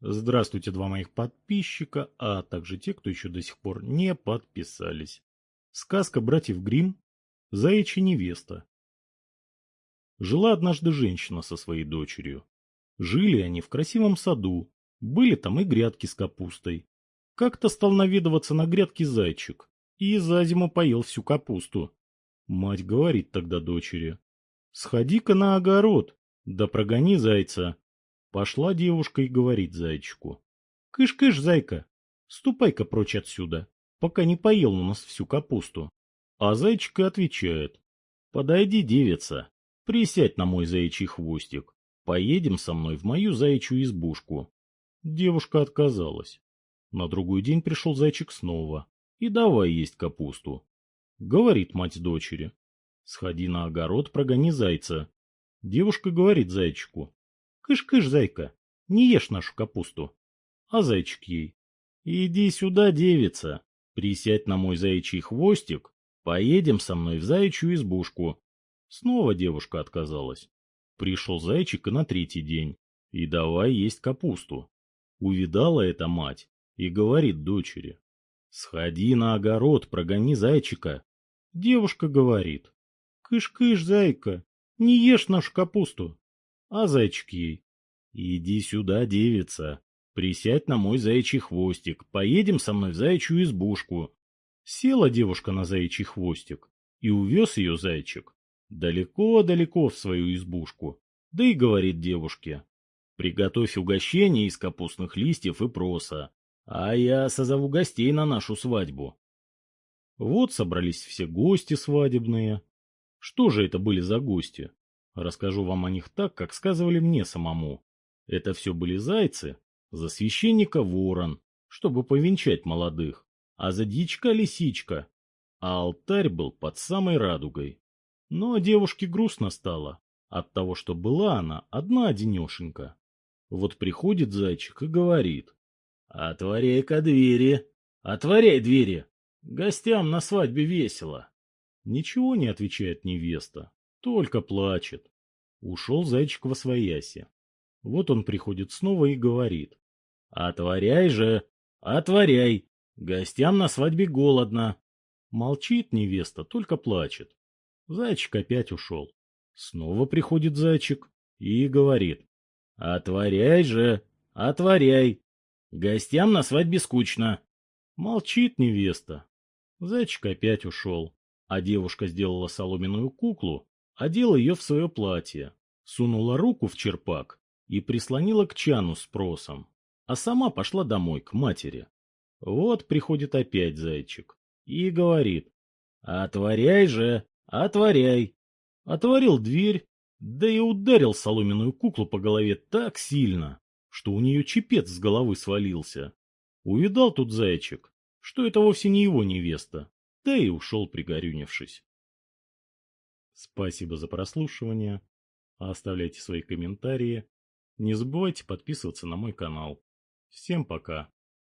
Здравствуйте, два моих подписчика, а также те, кто еще до сих пор не подписались. Сказка братьев Гримм «Заячья невеста». Жила однажды женщина со своей дочерью. Жили они в красивом саду, были там и грядки с капустой. Как-то стал наведываться на грядки зайчик и за зиму поел всю капусту. Мать говорит тогда дочери, «Сходи-ка на огород, да прогони зайца». Пошла девушка и говорит зайчику, «Кыш-кыш, зайка, ступай-ка прочь отсюда, пока не поел у нас всю капусту». А зайчик отвечает, «Подойди, девица, присядь на мой заячий хвостик, поедем со мной в мою заячью избушку». Девушка отказалась. На другой день пришел зайчик снова и давай есть капусту. Говорит мать дочери. Сходи на огород, прогони зайца. Девушка говорит зайчику. Кыш-кыш, зайка, не ешь нашу капусту. А зайчик ей. Иди сюда, девица, присядь на мой заячий хвостик, поедем со мной в заячью избушку. Снова девушка отказалась. Пришел зайчик и на третий день. И давай есть капусту. Увидала эта мать и говорит дочери. Сходи на огород, прогони зайчика. Девушка говорит. Кыш-кыш, зайка, не ешь нашу капусту. А зайчик ей. Иди сюда, девица, присядь на мой заячий хвостик, поедем со мной в заячью избушку. Села девушка на заячий хвостик, и увез ее зайчик далеко-далеко в свою избушку. Да и говорит девушке, приготовь угощение из капустных листьев и проса, а я созову гостей на нашу свадьбу. Вот собрались все гости свадебные. Что же это были за гости? Расскажу вам о них так, как сказывали мне самому. Это все были зайцы, за священника ворон, чтобы повенчать молодых, а за дичка лисичка. А алтарь был под самой радугой. Но девушке грустно стало от того, что была она одна одинешенька. Вот приходит зайчик и говорит. «Отворяй-ка двери! Отворяй двери! Гостям на свадьбе весело!» Ничего не отвечает невеста, только плачет. Ушел зайчик во свояси. Вот он приходит снова и говорит. «Отворяй же! Отворяй! Гостям на свадьбе голодно!» Молчит невеста, только плачет. Зайчик опять ушел. Снова приходит зайчик и говорит. «Отворяй же! Отворяй! Гостям на свадьбе скучно!» Молчит невеста. Зайчик опять ушел, а девушка сделала соломенную куклу, одела ее в свое платье, сунула руку в черпак и прислонила к чану с просом, а сама пошла домой к матери. Вот приходит опять зайчик и говорит, «Отворяй же, отворяй!» Отворил дверь, да и ударил соломенную куклу по голове так сильно, что у нее чепец с головы свалился. Увидал тут зайчик, что это вовсе не его невеста, да и ушел пригорюнившись. Спасибо за прослушивание. Оставляйте свои комментарии. Не забывайте подписываться на мой канал. Всем пока.